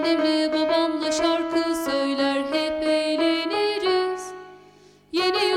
Anneannemle babamla şarkı söyler hep eğleniriz. Yeni